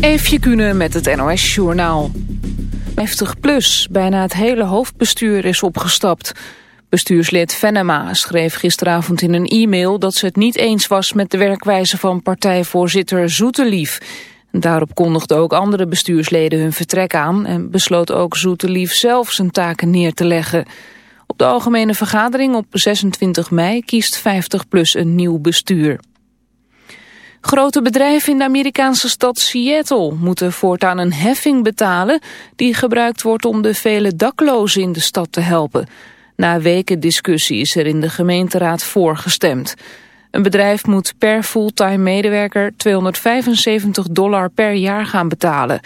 Eefje Kunnen met het NOS Journaal. 50 plus, bijna het hele hoofdbestuur is opgestapt. Bestuurslid Venema schreef gisteravond in een e-mail... dat ze het niet eens was met de werkwijze van partijvoorzitter Zoetelief. Daarop kondigden ook andere bestuursleden hun vertrek aan... en besloot ook Zoetelief zelf zijn taken neer te leggen. Op de algemene vergadering op 26 mei kiest 50 plus een nieuw bestuur. Grote bedrijven in de Amerikaanse stad Seattle moeten voortaan een heffing betalen die gebruikt wordt om de vele daklozen in de stad te helpen. Na weken discussie is er in de gemeenteraad voorgestemd. Een bedrijf moet per fulltime medewerker 275 dollar per jaar gaan betalen.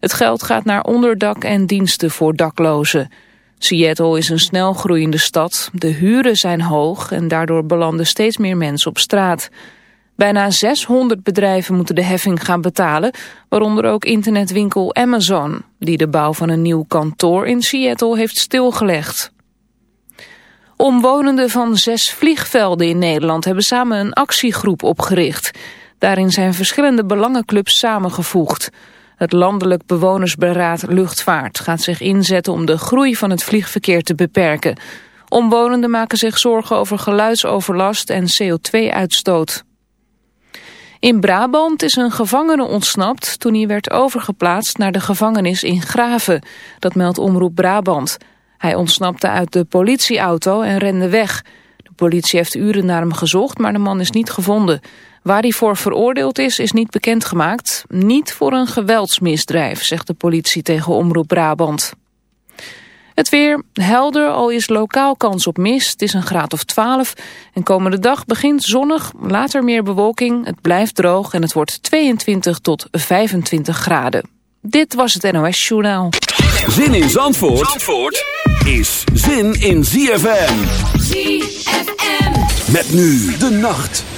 Het geld gaat naar onderdak en diensten voor daklozen. Seattle is een snel groeiende stad, de huren zijn hoog en daardoor belanden steeds meer mensen op straat. Bijna 600 bedrijven moeten de heffing gaan betalen, waaronder ook internetwinkel Amazon, die de bouw van een nieuw kantoor in Seattle heeft stilgelegd. Omwonenden van zes vliegvelden in Nederland hebben samen een actiegroep opgericht. Daarin zijn verschillende belangenclubs samengevoegd. Het Landelijk Bewonersberaad Luchtvaart gaat zich inzetten om de groei van het vliegverkeer te beperken. Omwonenden maken zich zorgen over geluidsoverlast en CO2-uitstoot. In Brabant is een gevangene ontsnapt toen hij werd overgeplaatst naar de gevangenis in Graven. Dat meldt Omroep Brabant. Hij ontsnapte uit de politieauto en rende weg. De politie heeft uren naar hem gezocht, maar de man is niet gevonden. Waar hij voor veroordeeld is, is niet bekendgemaakt. Niet voor een geweldsmisdrijf, zegt de politie tegen Omroep Brabant. Het weer helder, al is lokaal kans op mist. Het is een graad of 12. En komende dag begint zonnig, later meer bewolking. Het blijft droog en het wordt 22 tot 25 graden. Dit was het NOS Journaal. Zin in Zandvoort, Zandvoort is zin in ZFM. ZFM. Met nu de nacht.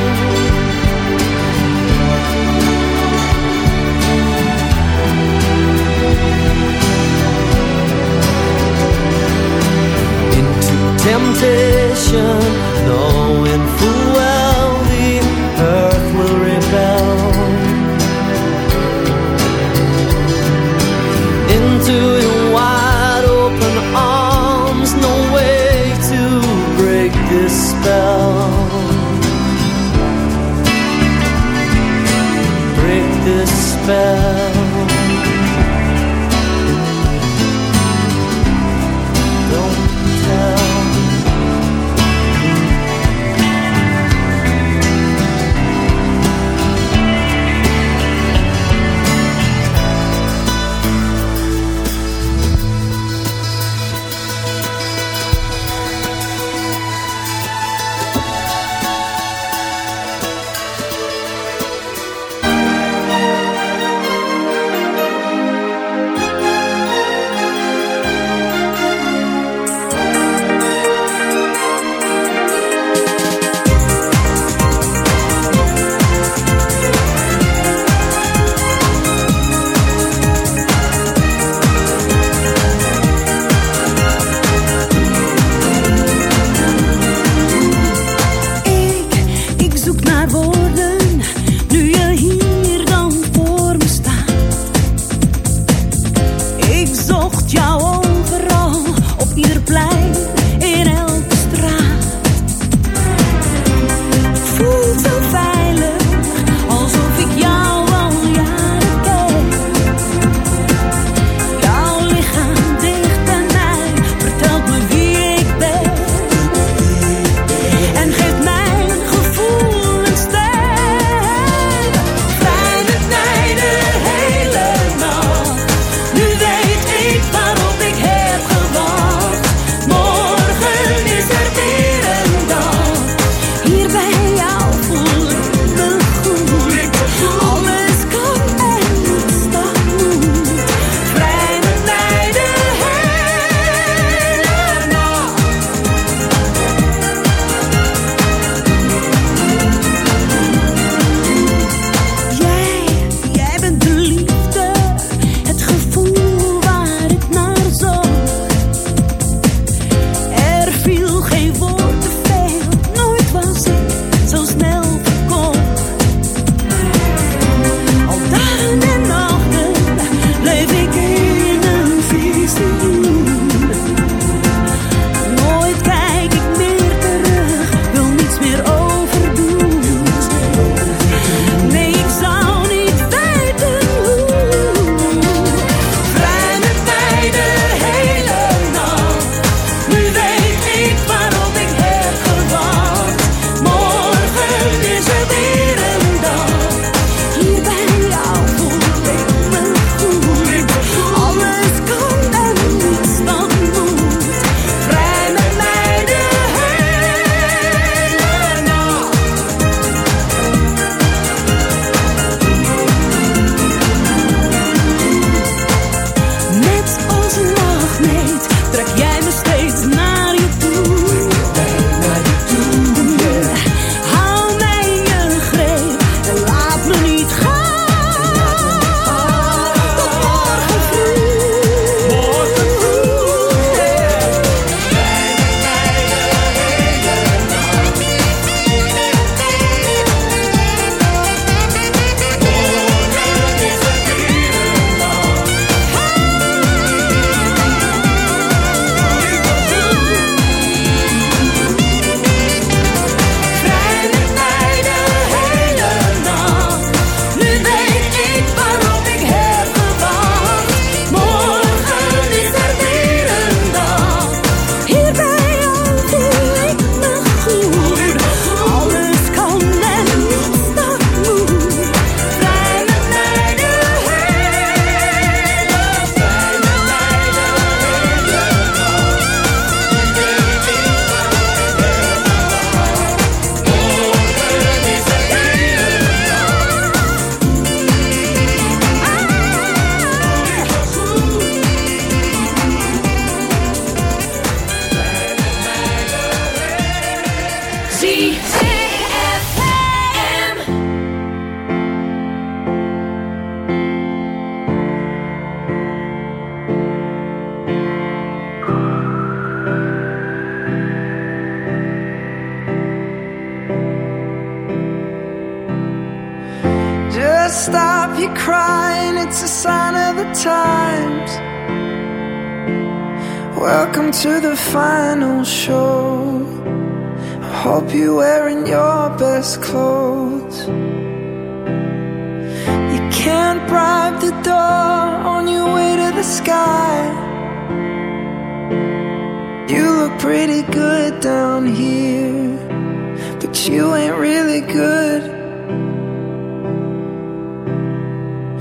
Temptation, knowing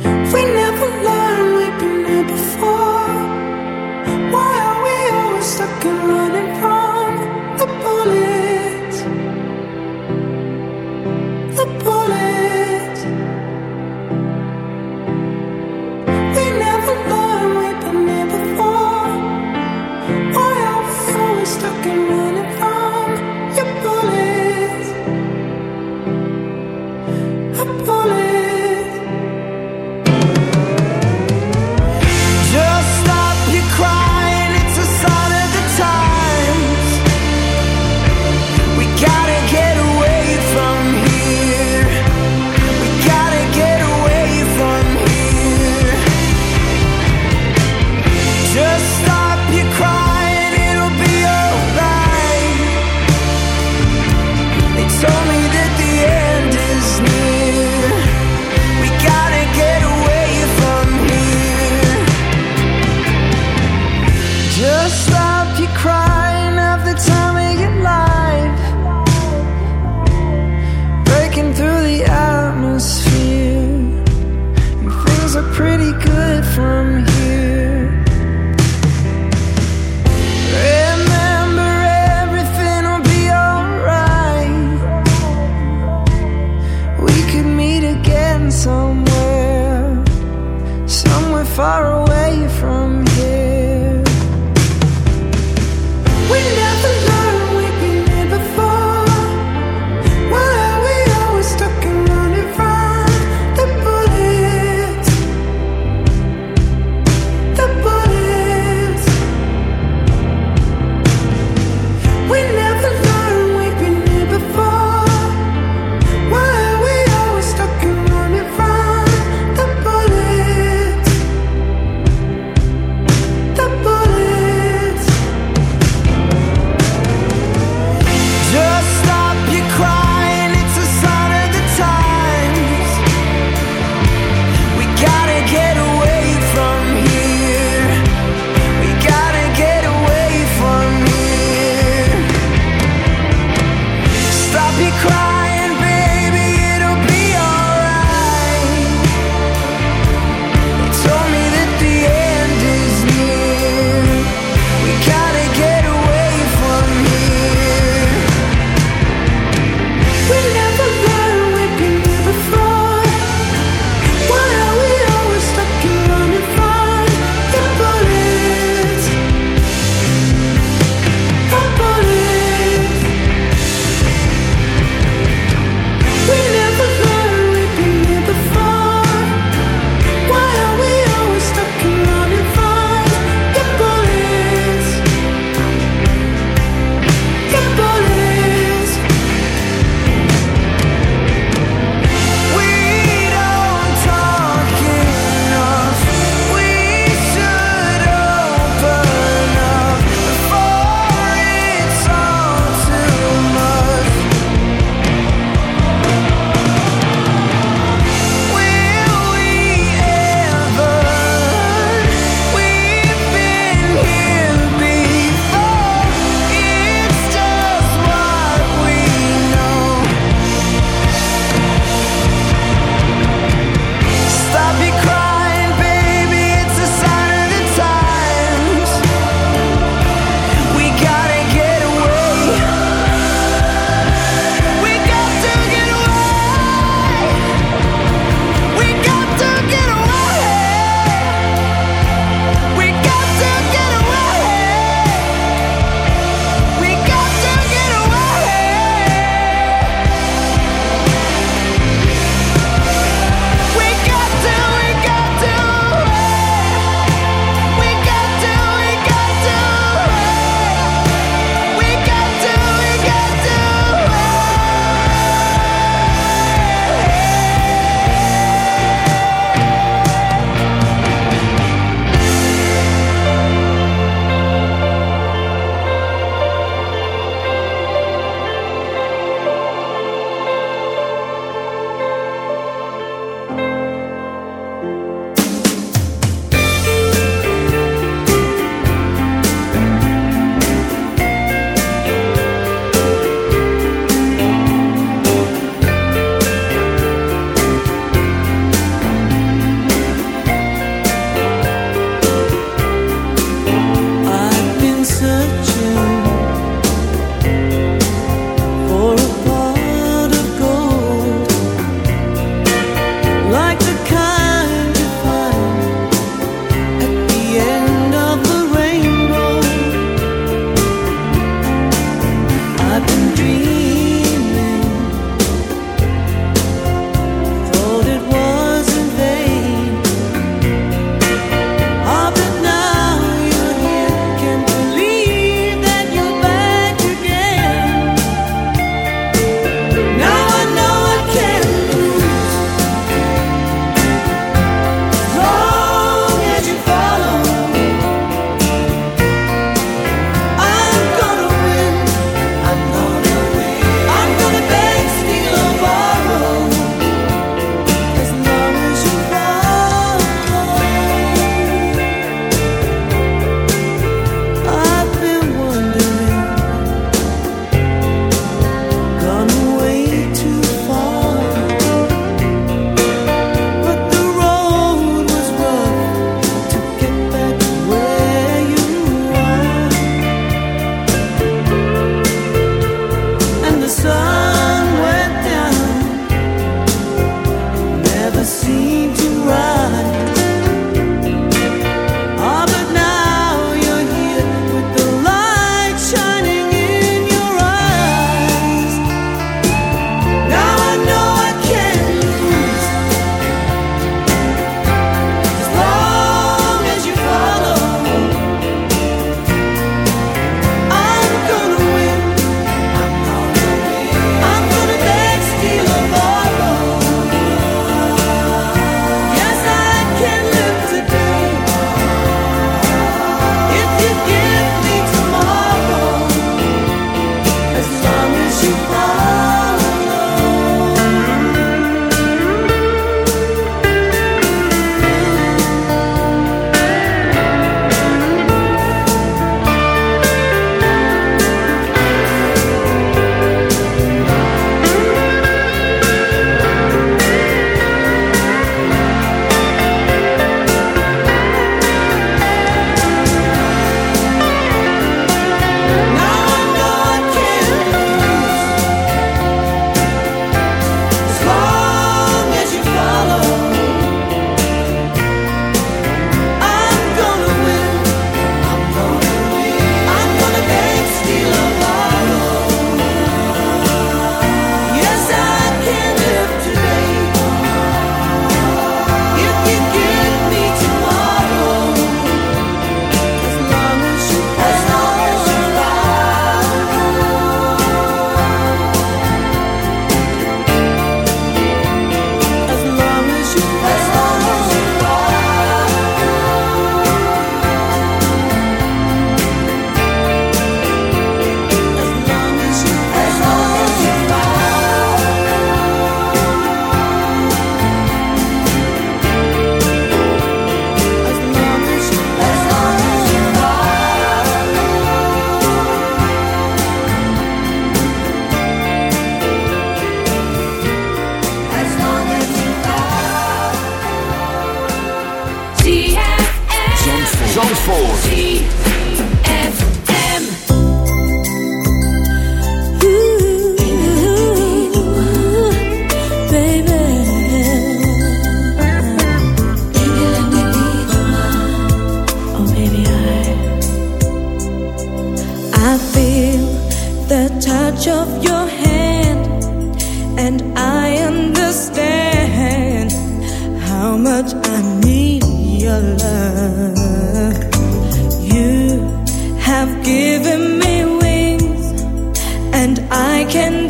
We never and I can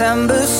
December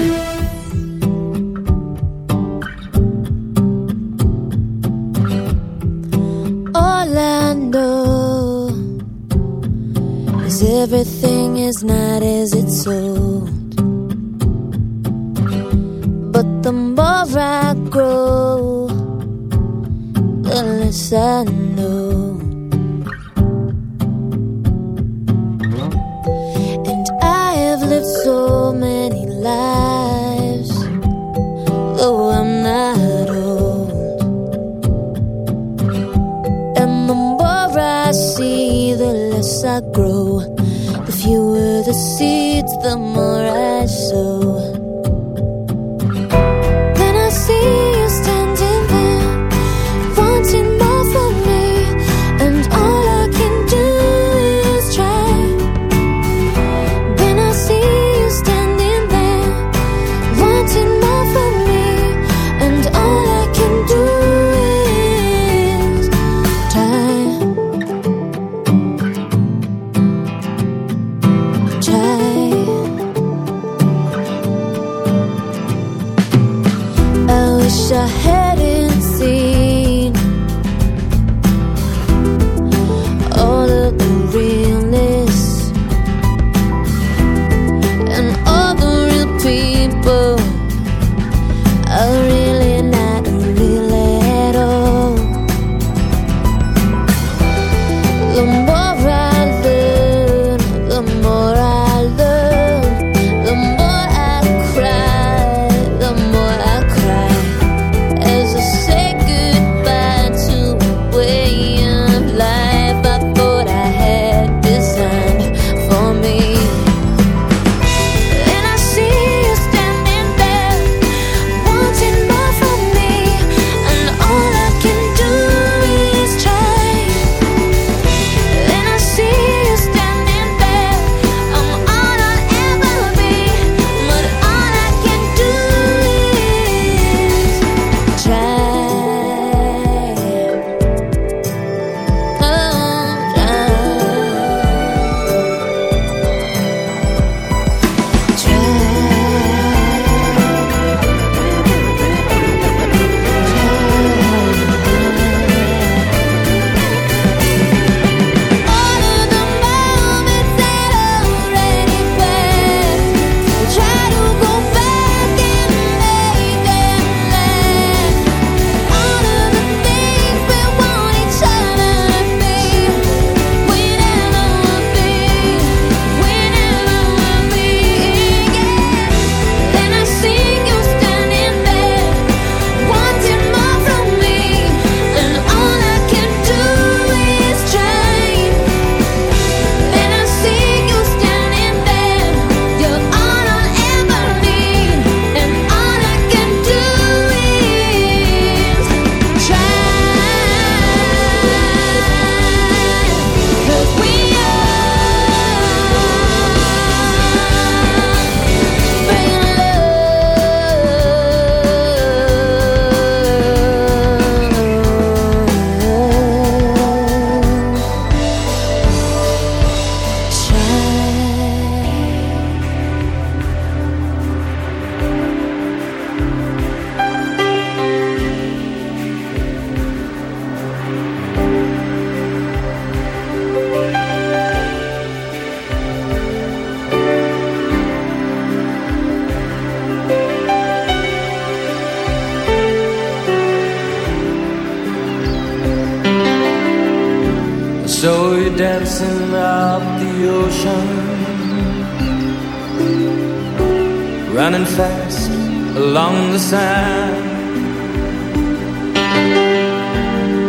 the sand.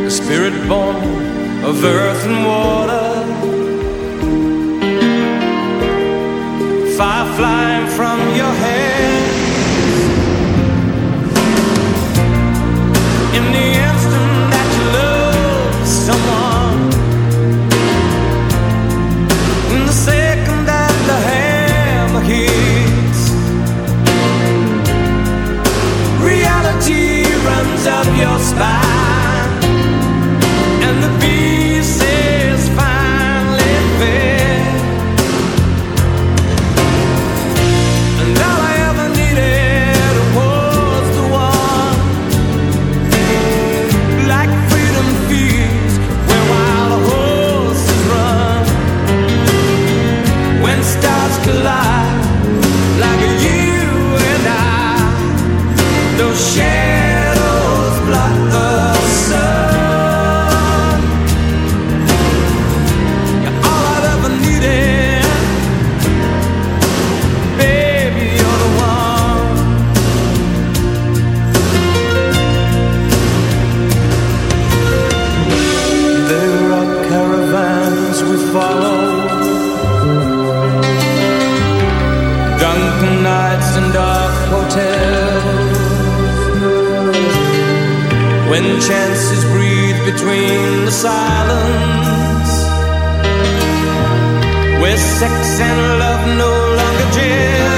A spirit born of earth and water. Firefly your spine. when chances breathe between the silence, where sex and love no longer jail.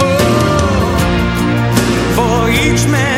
Oh, for each man.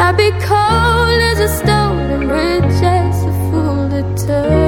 I'd be cold as a stone and rich as a fool to turn.